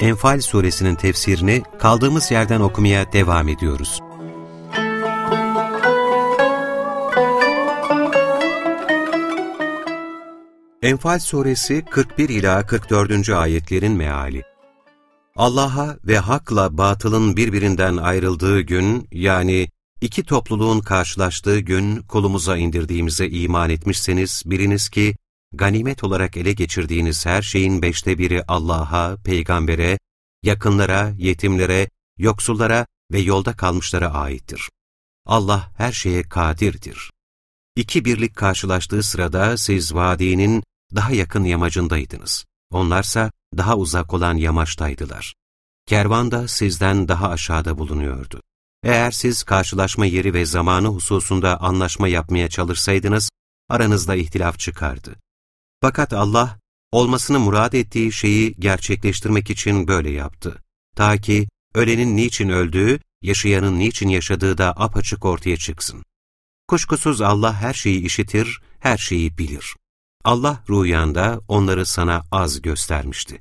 Enfal suresinin tefsirini kaldığımız yerden okumaya devam ediyoruz. Enfal suresi 41 ila 44. ayetlerin meali. Allah'a ve hakla batılın birbirinden ayrıldığı gün yani iki topluluğun karşılaştığı gün kulumuza indirdiğimize iman etmişseniz biliniz ki ganimet olarak ele geçirdiğiniz her şeyin beşte biri Allah'a, peygambere, yakınlara, yetimlere, yoksullara ve yolda kalmışlara aittir. Allah her şeye kadirdir. İki birlik karşılaştığı sırada siz vadinin daha yakın yamacındaydınız. Onlarsa daha uzak olan yamaçtaydılar. Kervan da sizden daha aşağıda bulunuyordu. Eğer siz karşılaşma yeri ve zamanı hususunda anlaşma yapmaya çalışsaydınız, aranızda ihtilaf çıkardı. Fakat Allah, olmasını murad ettiği şeyi gerçekleştirmek için böyle yaptı. Ta ki ölenin niçin öldüğü, yaşayanın niçin yaşadığı da apaçık ortaya çıksın. Kuşkusuz Allah her şeyi işitir, her şeyi bilir. Allah rüyanda onları sana az göstermişti.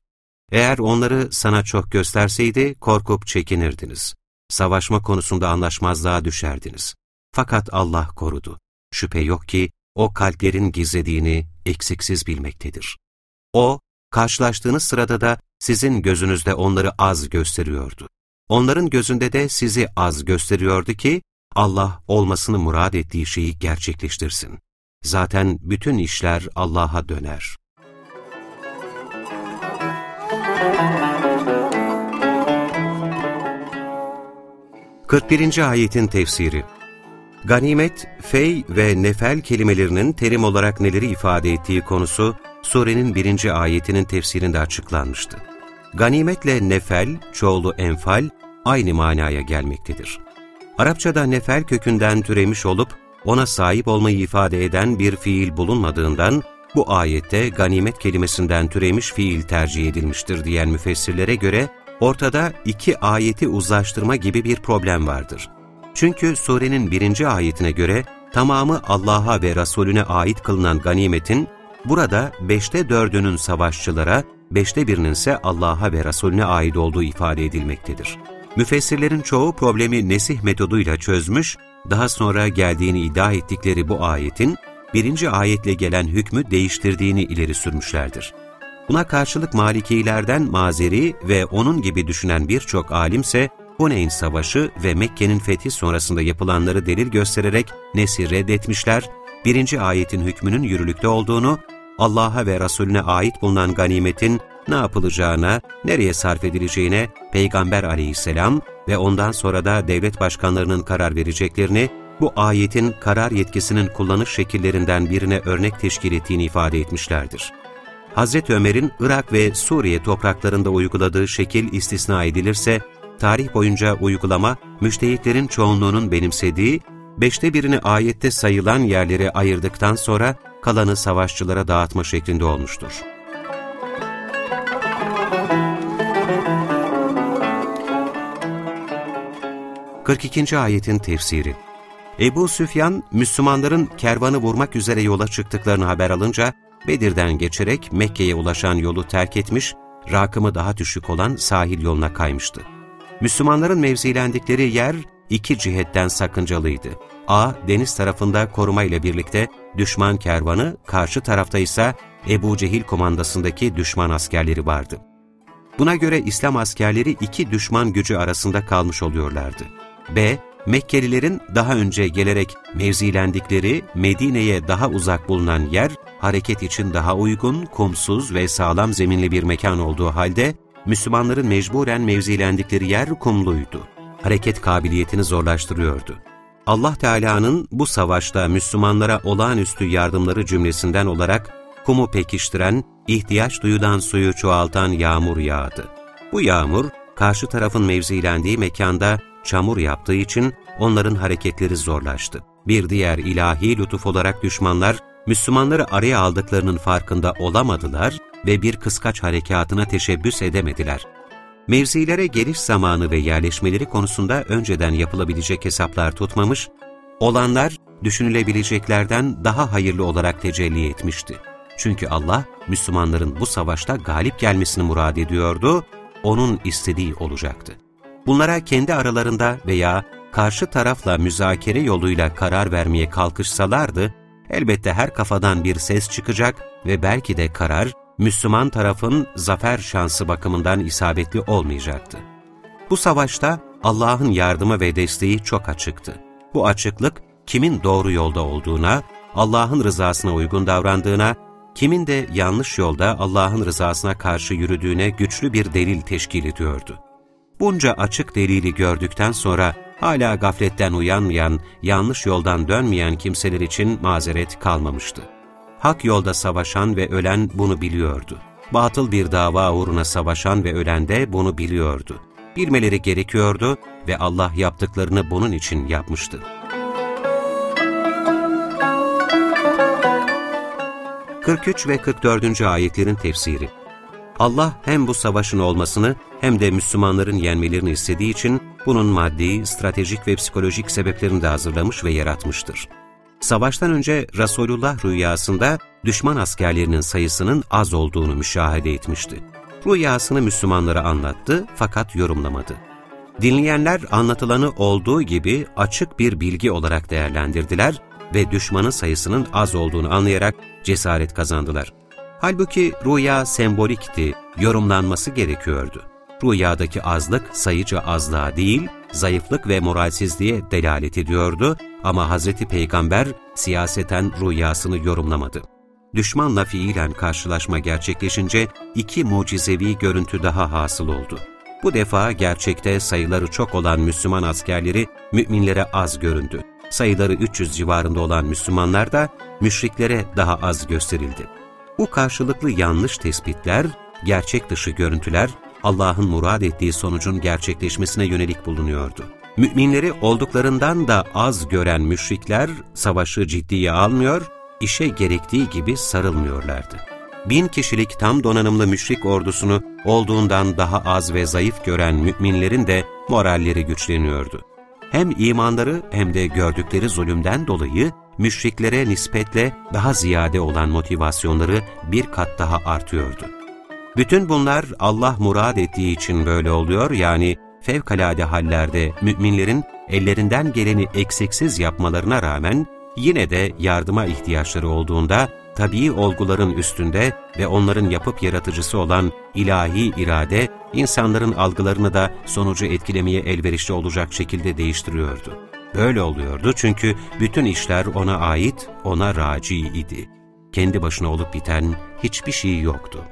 Eğer onları sana çok gösterseydi korkup çekinirdiniz. Savaşma konusunda anlaşmazlığa düşerdiniz. Fakat Allah korudu. Şüphe yok ki o kalplerin gizlediğini eksiksiz bilmektedir. O, karşılaştığınız sırada da sizin gözünüzde onları az gösteriyordu. Onların gözünde de sizi az gösteriyordu ki, Allah olmasını murad ettiği şeyi gerçekleştirsin. Zaten bütün işler Allah'a döner. 41. ayetin tefsiri Ganimet, fey ve nefel kelimelerinin terim olarak neleri ifade ettiği konusu surenin birinci ayetinin tefsirinde açıklanmıştı. Ganimetle nefel, çoğulu enfal, aynı manaya gelmektedir. Arapçada nefel kökünden türemiş olup ona sahip olmayı ifade eden bir fiil bulunmadığından bu ayette ganimet kelimesinden türemiş fiil tercih edilmiştir diyen müfessirlere göre ortada iki ayeti uzlaştırma gibi bir problem vardır. Çünkü surenin birinci ayetine göre tamamı Allah'a ve Resulüne ait kılınan ganimetin, burada beşte dördünün savaşçılara, beşte birinin ise Allah'a ve Resulüne ait olduğu ifade edilmektedir. Müfessirlerin çoğu problemi nesih metoduyla çözmüş, daha sonra geldiğini iddia ettikleri bu ayetin, birinci ayetle gelen hükmü değiştirdiğini ileri sürmüşlerdir. Buna karşılık Malikilerden Mazeri ve onun gibi düşünen birçok alimse Huneyn Savaşı ve Mekke'nin fethi sonrasında yapılanları delil göstererek nesi reddetmişler, birinci ayetin hükmünün yürürlükte olduğunu, Allah'a ve Resulüne ait bulunan ganimetin ne yapılacağına, nereye sarf edileceğine Peygamber aleyhisselam ve ondan sonra da devlet başkanlarının karar vereceklerini, bu ayetin karar yetkisinin kullanış şekillerinden birine örnek teşkil ettiğini ifade etmişlerdir. Hazreti Ömer'in Irak ve Suriye topraklarında uyguladığı şekil istisna edilirse, tarih boyunca uygulama, müştehitlerin çoğunluğunun benimsediği, beşte birini ayette sayılan yerleri ayırdıktan sonra kalanı savaşçılara dağıtma şeklinde olmuştur. Kırk ikinci ayetin tefsiri Ebu Süfyan, Müslümanların kervanı vurmak üzere yola çıktıklarını haber alınca, Bedir'den geçerek Mekke'ye ulaşan yolu terk etmiş, rakımı daha düşük olan sahil yoluna kaymıştı. Müslümanların mevzilendikleri yer iki cihetten sakıncalıydı. A, deniz tarafında koruma ile birlikte düşman kervanı, karşı tarafta ise Ebu Cehil komandasındaki düşman askerleri vardı. Buna göre İslam askerleri iki düşman gücü arasında kalmış oluyorlardı. B, Mekkelilerin daha önce gelerek mevzilendikleri Medine'ye daha uzak bulunan yer, hareket için daha uygun, kumsuz ve sağlam zeminli bir mekan olduğu halde, Müslümanların mecburen mevzilendikleri yer kumluydu. Hareket kabiliyetini zorlaştırıyordu. Allah Teala'nın bu savaşta Müslümanlara olağanüstü yardımları cümlesinden olarak kumu pekiştiren, ihtiyaç duyulan suyu çoğaltan yağmur yağdı. Bu yağmur, karşı tarafın mevzilendiği mekanda çamur yaptığı için onların hareketleri zorlaştı. Bir diğer ilahi lütuf olarak düşmanlar, Müslümanları araya aldıklarının farkında olamadılar ve bir kıskaç harekatına teşebbüs edemediler. Mevzilere geliş zamanı ve yerleşmeleri konusunda önceden yapılabilecek hesaplar tutmamış, olanlar düşünülebileceklerden daha hayırlı olarak tecelli etmişti. Çünkü Allah, Müslümanların bu savaşta galip gelmesini murad ediyordu, O'nun istediği olacaktı. Bunlara kendi aralarında veya karşı tarafla müzakere yoluyla karar vermeye kalkışsalardı, elbette her kafadan bir ses çıkacak ve belki de karar, Müslüman tarafın zafer şansı bakımından isabetli olmayacaktı. Bu savaşta Allah'ın yardımı ve desteği çok açıktı. Bu açıklık, kimin doğru yolda olduğuna, Allah'ın rızasına uygun davrandığına, kimin de yanlış yolda Allah'ın rızasına karşı yürüdüğüne güçlü bir delil teşkil ediyordu. Bunca açık delili gördükten sonra hala gafletten uyanmayan, yanlış yoldan dönmeyen kimseler için mazeret kalmamıştı. Hak yolda savaşan ve ölen bunu biliyordu. Batıl bir dava uğruna savaşan ve ölen de bunu biliyordu. Bilmeleri gerekiyordu ve Allah yaptıklarını bunun için yapmıştı. 43 ve 44. ayetlerin tefsiri Allah hem bu savaşın olmasını hem de Müslümanların yenmelerini istediği için bunun maddi, stratejik ve psikolojik sebeplerini de hazırlamış ve yaratmıştır. Savaştan önce Resulullah rüyasında düşman askerlerinin sayısının az olduğunu müşahede etmişti. Rüyasını Müslümanlara anlattı fakat yorumlamadı. Dinleyenler anlatılanı olduğu gibi açık bir bilgi olarak değerlendirdiler ve düşmanın sayısının az olduğunu anlayarak cesaret kazandılar. Halbuki rüya sembolikti, yorumlanması gerekiyordu. Rüyadaki azlık sayıca azlığa değil, zayıflık ve moralsizliğe delalet ediyordu ama Hz. Peygamber siyaseten rüyasını yorumlamadı. Düşmanla fiilen karşılaşma gerçekleşince iki mucizevi görüntü daha hasıl oldu. Bu defa gerçekte sayıları çok olan Müslüman askerleri müminlere az göründü. Sayıları 300 civarında olan Müslümanlar da müşriklere daha az gösterildi. Bu karşılıklı yanlış tespitler, gerçek dışı görüntüler, Allah'ın murad ettiği sonucun gerçekleşmesine yönelik bulunuyordu. Müminleri olduklarından da az gören müşrikler savaşı ciddiye almıyor, işe gerektiği gibi sarılmıyorlardı. Bin kişilik tam donanımlı müşrik ordusunu olduğundan daha az ve zayıf gören müminlerin de moralleri güçleniyordu. Hem imanları hem de gördükleri zulümden dolayı müşriklere nispetle daha ziyade olan motivasyonları bir kat daha artıyordu. Bütün bunlar Allah murad ettiği için böyle oluyor yani fevkalade hallerde müminlerin ellerinden geleni eksiksiz yapmalarına rağmen yine de yardıma ihtiyaçları olduğunda tabii olguların üstünde ve onların yapıp yaratıcısı olan ilahi irade insanların algılarını da sonucu etkilemeye elverişli olacak şekilde değiştiriyordu. Böyle oluyordu çünkü bütün işler ona ait, ona raci idi. Kendi başına olup biten hiçbir şey yoktu.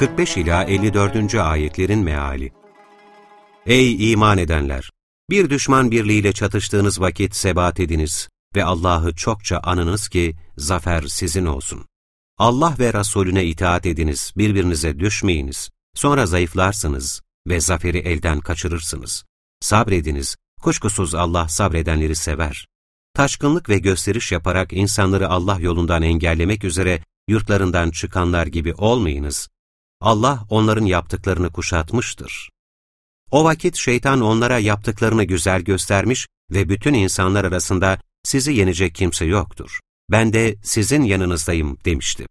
...45 ila 54. ayetlerin meali Ey iman edenler! Bir düşman birliğiyle çatıştığınız vakit sebat ediniz ve Allah'ı çokça anınız ki zafer sizin olsun. Allah ve Resulüne itaat ediniz, birbirinize düşmeyiniz. Sonra zayıflarsınız ve zaferi elden kaçırırsınız. Sabrediniz, kuşkusuz Allah sabredenleri sever. Taşkınlık ve gösteriş yaparak insanları Allah yolundan engellemek üzere yurtlarından çıkanlar gibi olmayınız. Allah onların yaptıklarını kuşatmıştır. O vakit şeytan onlara yaptıklarını güzel göstermiş ve bütün insanlar arasında sizi yenecek kimse yoktur. Ben de sizin yanınızdayım demişti.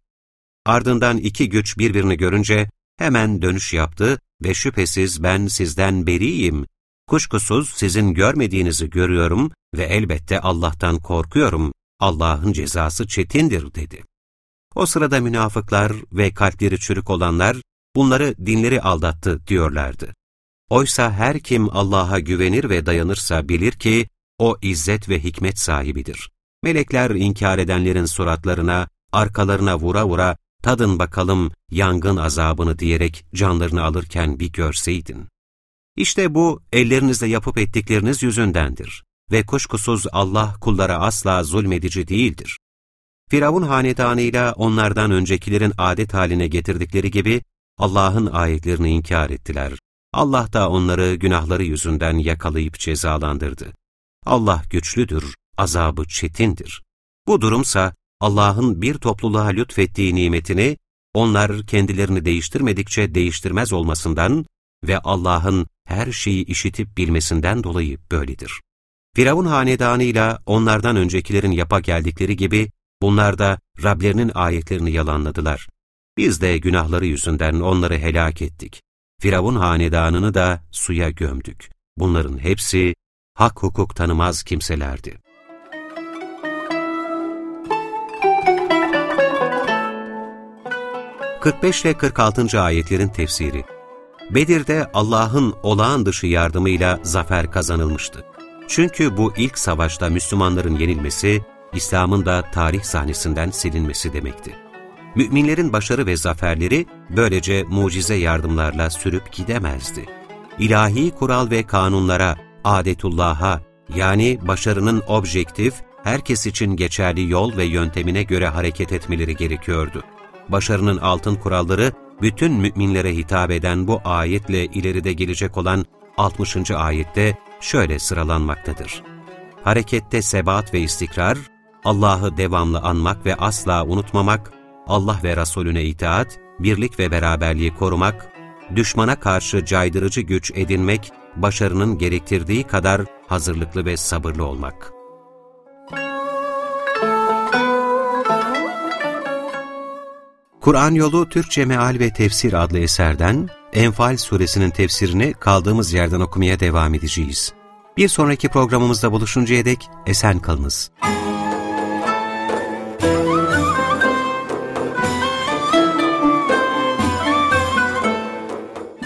Ardından iki güç birbirini görünce hemen dönüş yaptı ve şüphesiz ben sizden beriyim. Kuşkusuz sizin görmediğinizi görüyorum ve elbette Allah'tan korkuyorum. Allah'ın cezası çetindir dedi. O sırada münafıklar ve kalpleri çürük olanlar bunları dinleri aldattı diyorlardı. Oysa her kim Allah'a güvenir ve dayanırsa bilir ki o izzet ve hikmet sahibidir. Melekler inkar edenlerin suratlarına, arkalarına vura vura tadın bakalım yangın azabını diyerek canlarını alırken bir görseydin. İşte bu ellerinizle yapıp ettikleriniz yüzündendir ve kuşkusuz Allah kullara asla zulmedici değildir. Firavun hanedanıyla onlardan öncekilerin adet haline getirdikleri gibi Allah'ın ayetlerini inkar ettiler. Allah da onları günahları yüzünden yakalayıp cezalandırdı. Allah güçlüdür, azabı çetindir. Bu durumsa Allah'ın bir topluluğa lütfettiği nimetini onlar kendilerini değiştirmedikçe değiştirmez olmasından ve Allah'ın her şeyi işitip bilmesinden dolayı böyledir. Firavun hanedanıyla onlardan öncekilerin yapa geldikleri gibi bunlar da Rablerinin ayetlerini yalanladılar. Biz de günahları yüzünden onları helak ettik. Firavun hanedanını da suya gömdük. Bunların hepsi hak hukuk tanımaz kimselerdi. ...45 ile 46. ayetlerin tefsiri Bedir'de Allah'ın olağan dışı yardımıyla zafer kazanılmıştı. Çünkü bu ilk savaşta Müslümanların yenilmesi, İslam'ın da tarih sahnesinden silinmesi demekti. Müminlerin başarı ve zaferleri böylece mucize yardımlarla sürüp gidemezdi. İlahi kural ve kanunlara, adetullah'a yani başarının objektif, herkes için geçerli yol ve yöntemine göre hareket etmeleri gerekiyordu. Başarının altın kuralları bütün müminlere hitap eden bu ayetle ileride gelecek olan 60. ayette şöyle sıralanmaktadır. Harekette sebat ve istikrar, Allah'ı devamlı anmak ve asla unutmamak, Allah ve Resulüne itaat, birlik ve beraberliği korumak, düşmana karşı caydırıcı güç edinmek, başarının gerektirdiği kadar hazırlıklı ve sabırlı olmak. Kur'an Yolu Türkçe Meal ve Tefsir adlı eserden Enfal suresinin tefsirini kaldığımız yerden okumaya devam edeceğiz. Bir sonraki programımızda buluşuncaya dek esen kalınız.